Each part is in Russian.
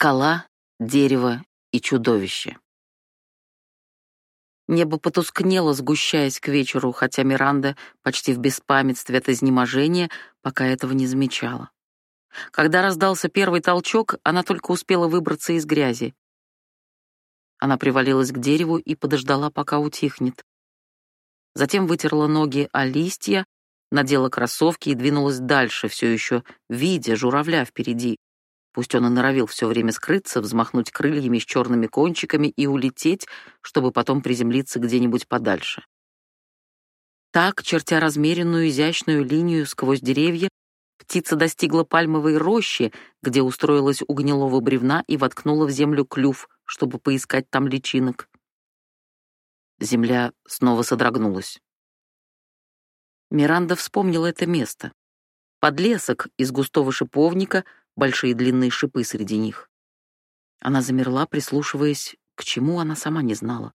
Скала, дерево и чудовище. Небо потускнело, сгущаясь к вечеру, хотя Миранда почти в беспамятстве от изнеможения пока этого не замечала. Когда раздался первый толчок, она только успела выбраться из грязи. Она привалилась к дереву и подождала, пока утихнет. Затем вытерла ноги о листья, надела кроссовки и двинулась дальше, все еще видя журавля впереди. Пусть он и норовил все время скрыться, взмахнуть крыльями с черными кончиками и улететь, чтобы потом приземлиться где-нибудь подальше. Так, чертя размеренную изящную линию сквозь деревья, птица достигла пальмовой рощи, где устроилась у гнилого бревна и воткнула в землю клюв, чтобы поискать там личинок. Земля снова содрогнулась. Миранда вспомнила это место. Подлесок из густого шиповника — большие длинные шипы среди них. Она замерла, прислушиваясь, к чему она сама не знала.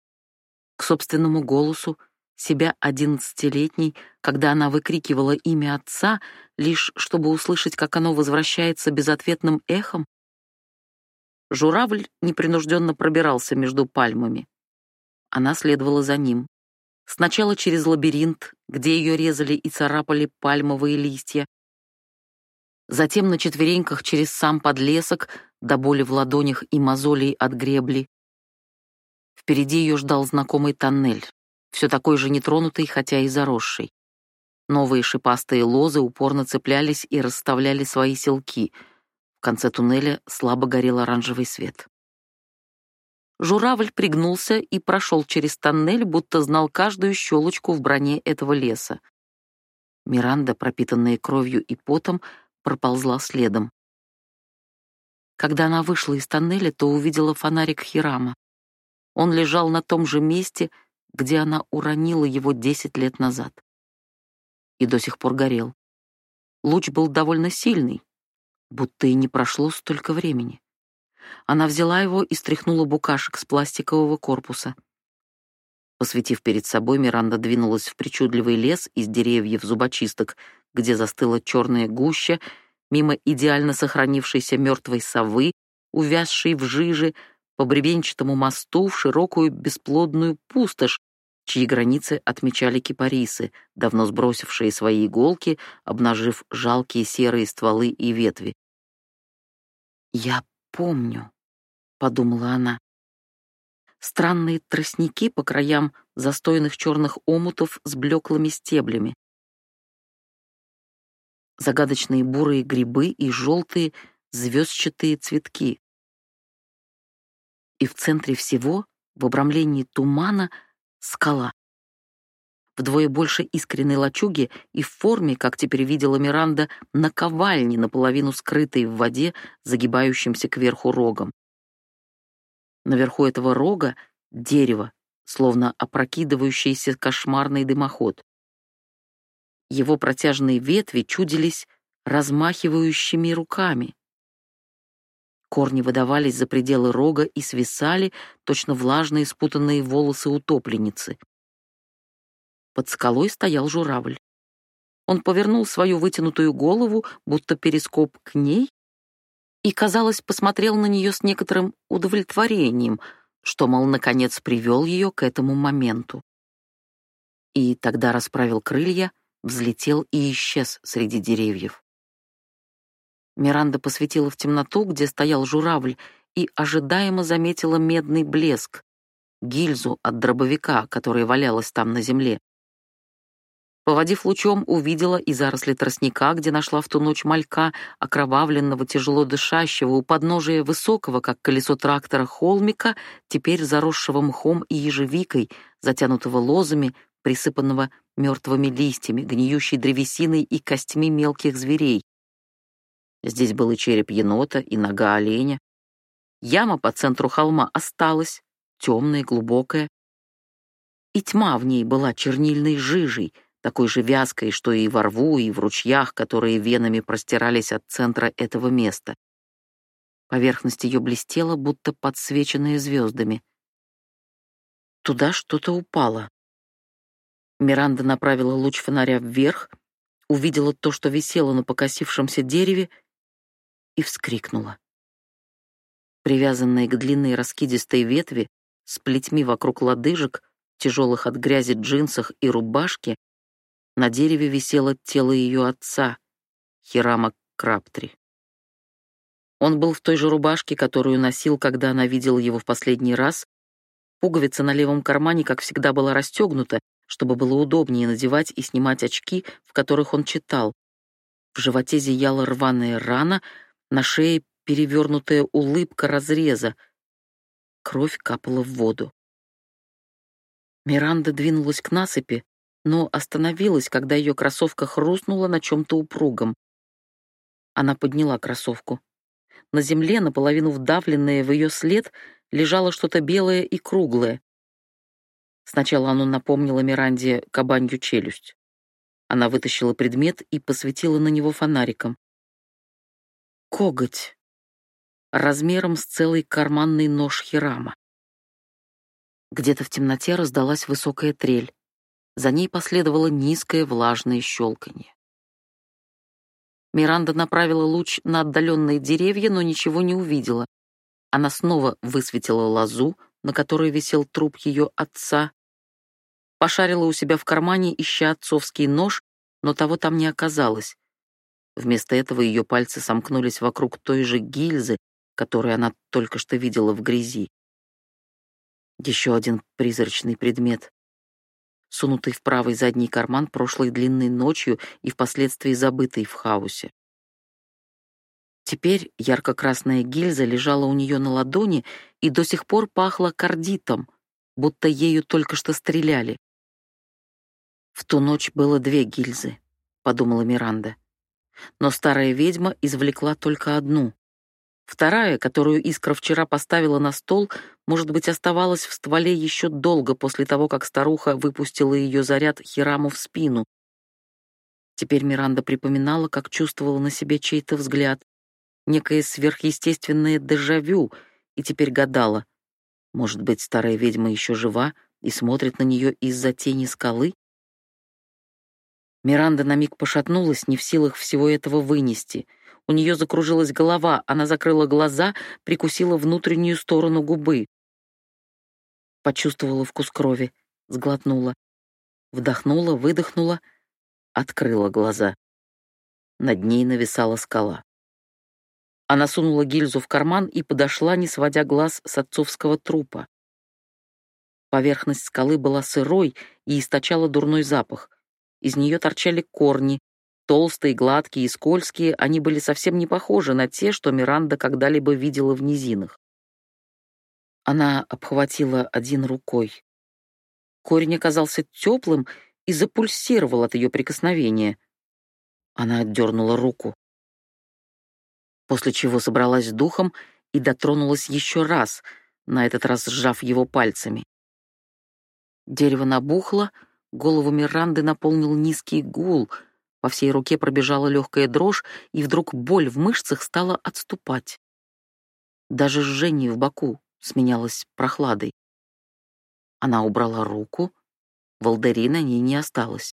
К собственному голосу, себя одиннадцатилетней, когда она выкрикивала имя отца, лишь чтобы услышать, как оно возвращается безответным эхом. Журавль непринужденно пробирался между пальмами. Она следовала за ним. Сначала через лабиринт, где ее резали и царапали пальмовые листья, затем на четвереньках через сам подлесок до боли в ладонях и мозолей от гребли. Впереди ее ждал знакомый тоннель, все такой же нетронутый, хотя и заросший. Новые шипастые лозы упорно цеплялись и расставляли свои селки. В конце туннеля слабо горел оранжевый свет. Журавль пригнулся и прошел через тоннель, будто знал каждую щелочку в броне этого леса. Миранда, пропитанная кровью и потом, проползла следом. Когда она вышла из тоннеля, то увидела фонарик Хирама. Он лежал на том же месте, где она уронила его десять лет назад. И до сих пор горел. Луч был довольно сильный, будто и не прошло столько времени. Она взяла его и стряхнула букашек с пластикового корпуса. Посветив перед собой, Миранда двинулась в причудливый лес из деревьев зубочисток, где застыла черная гуща, мимо идеально сохранившейся мертвой совы, увязшей в жиже, по бревенчатому мосту в широкую бесплодную пустошь, чьи границы отмечали кипарисы, давно сбросившие свои иголки, обнажив жалкие серые стволы и ветви. «Я помню», — подумала она. Странные тростники по краям застойных черных омутов с блеклыми стеблями загадочные бурые грибы и желтые звездчатые цветки. И в центре всего, в обрамлении тумана, скала. Вдвое больше искренней лачуги и в форме, как теперь видела Миранда, наковальни, наполовину скрытой в воде, загибающимся кверху рогом. Наверху этого рога — дерево, словно опрокидывающийся кошмарный дымоход. Его протяжные ветви чудились размахивающими руками. Корни выдавались за пределы рога и свисали, точно влажные спутанные волосы утопленницы. Под скалой стоял журавль. Он повернул свою вытянутую голову, будто перископ к ней, и, казалось, посмотрел на нее с некоторым удовлетворением, что, мол, наконец привел ее к этому моменту. И тогда расправил крылья — взлетел и исчез среди деревьев. Миранда посветила в темноту, где стоял журавль, и ожидаемо заметила медный блеск, гильзу от дробовика, которая валялась там на земле. Поводив лучом, увидела и заросли тростника, где нашла в ту ночь малька, окровавленного, тяжело дышащего, у подножия высокого, как колесо трактора, холмика, теперь заросшего мхом и ежевикой, затянутого лозами, присыпанного мертвыми листьями, гниющей древесиной и костьми мелких зверей. Здесь был и череп енота, и нога оленя. Яма по центру холма осталась, темная, глубокая. И тьма в ней была чернильной жижей, такой же вязкой, что и во рву, и в ручьях, которые венами простирались от центра этого места. Поверхность ее блестела, будто подсвеченная звездами. Туда что-то упало. Миранда направила луч фонаря вверх, увидела то, что висело на покосившемся дереве, и вскрикнула. Привязанные к длинной раскидистой ветви, с плетьми вокруг лодыжек, тяжелых от грязи джинсах и рубашке, на дереве висело тело ее отца, Хирама Краптри. Он был в той же рубашке, которую носил, когда она видела его в последний раз. Пуговица на левом кармане, как всегда, была расстегнута, чтобы было удобнее надевать и снимать очки, в которых он читал. В животе зияла рваная рана, на шее перевернутая улыбка разреза. Кровь капала в воду. Миранда двинулась к насыпи, но остановилась, когда ее кроссовка хрустнула на чем-то упругом. Она подняла кроссовку. На земле, наполовину вдавленное в ее след, лежало что-то белое и круглое. Сначала оно напомнило Миранде кабанью челюсть. Она вытащила предмет и посветила на него фонариком. Коготь. Размером с целый карманный нож Хирама. Где-то в темноте раздалась высокая трель. За ней последовало низкое влажное щелканье. Миранда направила луч на отдаленные деревья, но ничего не увидела. Она снова высветила лозу, на которой висел труп ее отца, пошарила у себя в кармане, ища отцовский нож, но того там не оказалось. Вместо этого ее пальцы сомкнулись вокруг той же гильзы, которую она только что видела в грязи. Еще один призрачный предмет, сунутый в правый задний карман прошлой длинной ночью и впоследствии забытый в хаосе. Теперь ярко-красная гильза лежала у нее на ладони и до сих пор пахла кардитом, будто ею только что стреляли. В ту ночь было две гильзы, подумала Миранда. Но старая ведьма извлекла только одну. Вторая, которую Искра вчера поставила на стол, может быть, оставалась в стволе еще долго после того, как старуха выпустила ее заряд Хираму в спину. Теперь Миранда припоминала, как чувствовала на себе чей-то взгляд, некое сверхъестественное дежавю, и теперь гадала, может быть, старая ведьма еще жива и смотрит на нее из-за тени скалы? Миранда на миг пошатнулась, не в силах всего этого вынести — у нее закружилась голова, она закрыла глаза, прикусила внутреннюю сторону губы. Почувствовала вкус крови, сглотнула. Вдохнула, выдохнула, открыла глаза. Над ней нависала скала. Она сунула гильзу в карман и подошла, не сводя глаз с отцовского трупа. Поверхность скалы была сырой и источала дурной запах. Из нее торчали корни, Толстые, гладкие и скользкие, они были совсем не похожи на те, что Миранда когда-либо видела в низинах. Она обхватила один рукой. Корень оказался теплым и запульсировал от ее прикосновения. Она отдернула руку. После чего собралась с духом и дотронулась еще раз, на этот раз сжав его пальцами. Дерево набухло, голову Миранды наполнил низкий гул — по всей руке пробежала легкая дрожь, и вдруг боль в мышцах стала отступать. Даже жжение в боку сменялось прохладой. Она убрала руку, волдыри на ней не осталось.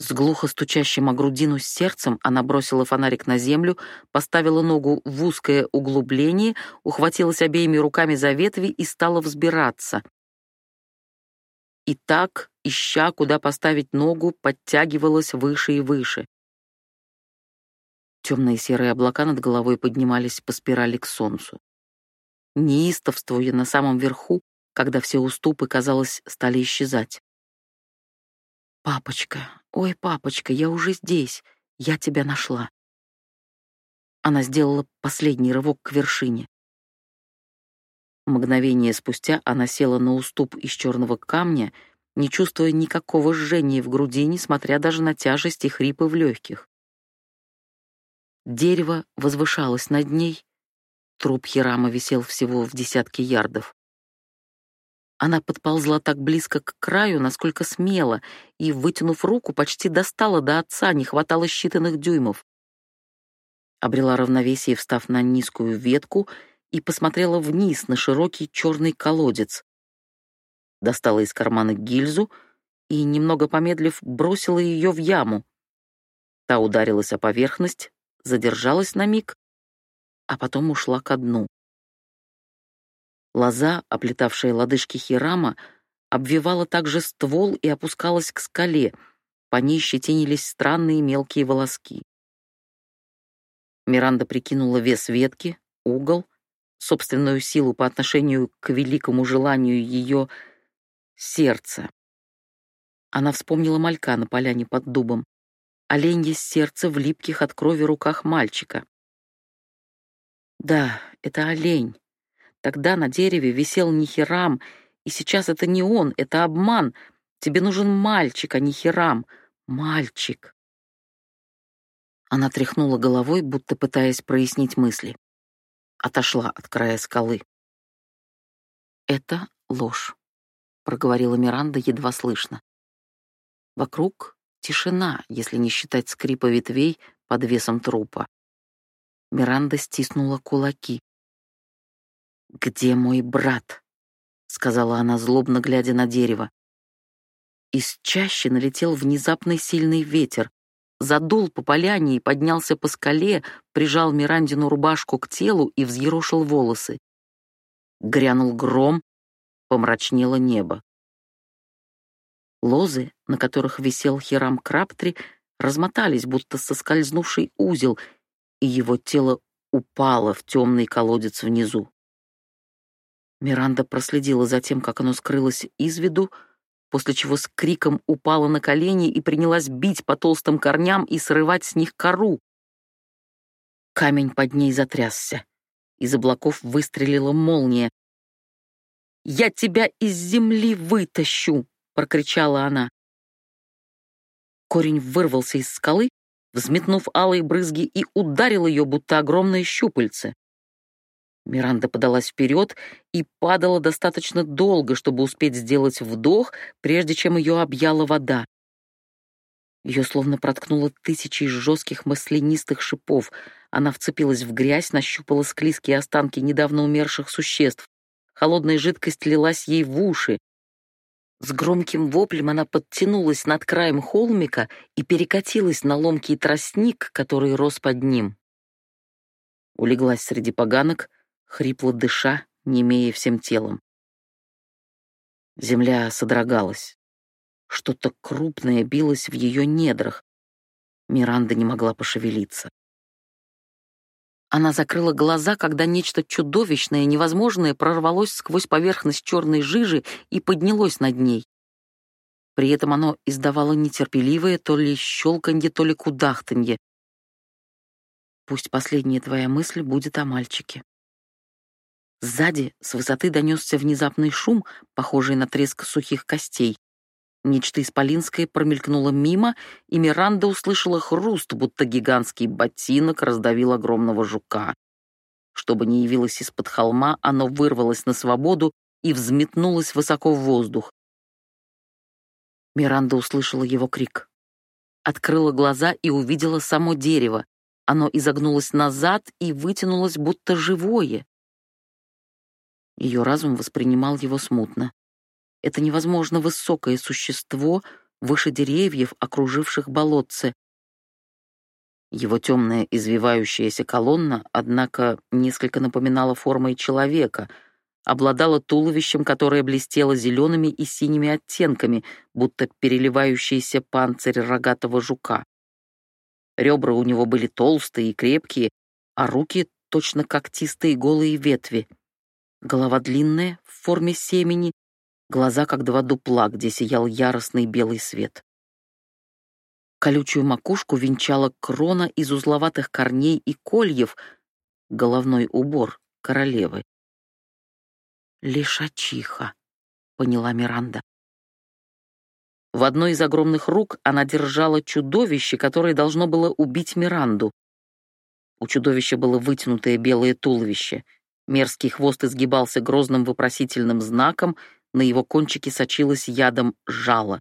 С глухо стучащим о грудину сердцем она бросила фонарик на землю, поставила ногу в узкое углубление, ухватилась обеими руками за ветви и стала взбираться. И так ища, куда поставить ногу, подтягивалась выше и выше. Темные серые облака над головой поднимались по спирали к солнцу. Неистовствуя на самом верху, когда все уступы, казалось, стали исчезать. «Папочка, ой, папочка, я уже здесь, я тебя нашла». Она сделала последний рывок к вершине. Мгновение спустя она села на уступ из черного камня не чувствуя никакого жжения в груди, несмотря даже на тяжесть и хрипы в легких. Дерево возвышалось над ней, труп Хирама висел всего в десятке ярдов. Она подползла так близко к краю, насколько смела, и, вытянув руку, почти достала до отца, не хватало считанных дюймов. Обрела равновесие, встав на низкую ветку, и посмотрела вниз на широкий черный колодец достала из кармана гильзу и, немного помедлив, бросила ее в яму. Та ударилась о поверхность, задержалась на миг а потом ушла ко дну. Лоза, оплетавшая лодыжки Хирама, обвивала также ствол и опускалась к скале, по ней щетинились странные мелкие волоски. Миранда прикинула вес ветки, угол, собственную силу по отношению к великому желанию ее сердца. Она вспомнила малька на поляне под дубом. Оленье сердце в липких от крови руках мальчика. Да, это олень. Тогда на дереве висел Нихерам, и сейчас это не он, это обман. Тебе нужен мальчик, а не Хирам. Мальчик. Она тряхнула головой, будто пытаясь прояснить мысли. Отошла от края скалы. «Это ложь», — проговорила Миранда едва слышно. Вокруг тишина, если не считать скрипа ветвей под весом трупа. Миранда стиснула кулаки. «Где мой брат?» — сказала она, злобно глядя на дерево. Из чащи налетел внезапный сильный ветер, задул по поляне и поднялся по скале, прижал Мирандину рубашку к телу и взъерошил волосы. Грянул гром, помрачнело небо. Лозы, на которых висел Хирам Краптри, размотались, будто соскользнувший узел, и его тело упало в темный колодец внизу. Миранда проследила за тем, как оно скрылось из виду, после чего с криком упала на колени и принялась бить по толстым корням и срывать с них кору. Камень под ней затрясся. Из облаков выстрелила молния. «Я тебя из земли вытащу!» — прокричала она. Корень вырвался из скалы, взметнув алые брызги, и ударил ее, будто огромные щупальце. Миранда подалась вперед и падала достаточно долго, чтобы успеть сделать вдох, прежде чем ее объяла вода. Ее словно проткнуло тысячи жестких маслянистых шипов. Она вцепилась в грязь, нащупала склизкие останки недавно умерших существ. Холодная жидкость лилась ей в уши. С громким воплем она подтянулась над краем холмика и перекатилась на ломкий тростник, который рос под ним. Улеглась среди поганок, хрипло дыша, немея всем телом. Земля содрогалась. Что-то крупное билось в ее недрах. Миранда не могла пошевелиться. Она закрыла глаза, когда нечто чудовищное, невозможное прорвалось сквозь поверхность черной жижи и поднялось над ней. При этом оно издавало нетерпеливое то ли щелканье, то ли кудахтанье. Пусть последняя твоя мысль будет о мальчике. Сзади с высоты донесся внезапный шум, похожий на треск сухих костей. Нечто исполинское промелькнуло мимо, и Миранда услышала хруст, будто гигантский ботинок раздавил огромного жука. Чтобы не явилось из-под холма, оно вырвалось на свободу и взметнулось высоко в воздух. Миранда услышала его крик. Открыла глаза и увидела само дерево. Оно изогнулось назад и вытянулось, будто живое. Ее разум воспринимал его смутно. Это невозможно высокое существо выше деревьев, окруживших болотце. Его темная извивающаяся колонна, однако, несколько напоминала формой человека, обладала туловищем, которое блестело зелеными и синими оттенками, будто переливающийся панцирь рогатого жука. Ребра у него были толстые и крепкие, а руки — точно когтистые голые ветви — Голова длинная, в форме семени, глаза как два дупла, где сиял яростный белый свет. Колючую макушку венчала крона из узловатых корней и кольев, головной убор королевы. «Лишачиха», — поняла Миранда. В одной из огромных рук она держала чудовище, которое должно было убить Миранду. У чудовища было вытянутое белое туловище — Мерзкий хвост изгибался грозным вопросительным знаком, на его кончике сочилось ядом жало.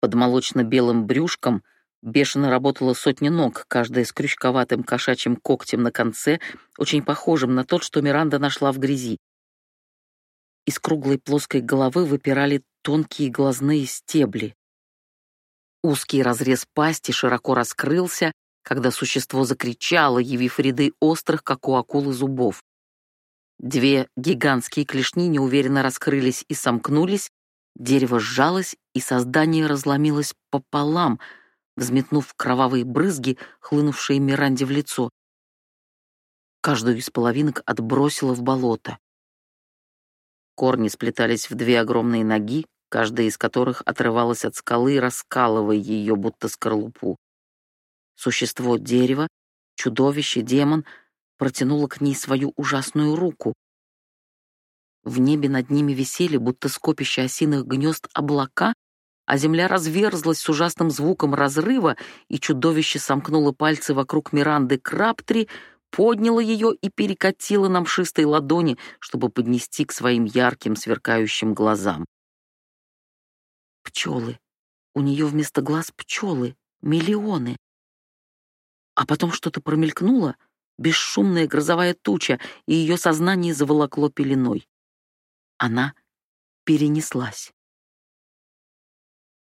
Под молочно-белым брюшком бешено работала сотня ног, каждая с крючковатым кошачьим когтем на конце, очень похожим на тот, что Миранда нашла в грязи. Из круглой плоской головы выпирали тонкие глазные стебли. Узкий разрез пасти широко раскрылся, когда существо закричало, явив ряды острых, как у акулы, зубов. Две гигантские клешни неуверенно раскрылись и сомкнулись, дерево сжалось, и создание разломилось пополам, взметнув кровавые брызги, хлынувшие Миранде в лицо. Каждую из половинок отбросило в болото. Корни сплетались в две огромные ноги, каждая из которых отрывалась от скалы, раскалывая ее, будто скорлупу. Существо дерева, чудовище, демон протянуло к ней свою ужасную руку. В небе над ними висели, будто скопище осиных гнезд, облака, а земля разверзлась с ужасным звуком разрыва, и чудовище сомкнуло пальцы вокруг Миранды Краптри, подняло ее и перекатило на мшистой ладони, чтобы поднести к своим ярким сверкающим глазам. Пчелы. У нее вместо глаз пчелы. Миллионы. А потом что-то промелькнуло, бесшумная грозовая туча, и ее сознание заволокло пеленой. Она перенеслась.